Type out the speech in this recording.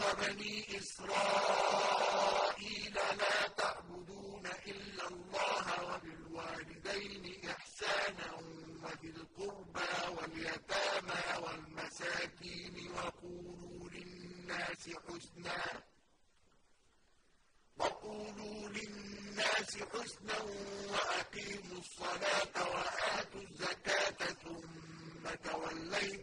بَنِي إِسْرَائِيلَ لَا تَعْبُدُونَ إِلَّا اللَّهَ وَبِالْوَالِدَيْنِ إِحْسَانًا وَذِي الْقُرْبَىٰ وَالْيَتَامَىٰ وَالْمَسَاكِينِ وَقُولُوا لِلنَّاسِ حُسْنًا وَأَقِيمُوا الصَّلَاةَ وَآتُوا الزَّكَاةَ ثُمَّ تَوَلَّيْتُمْ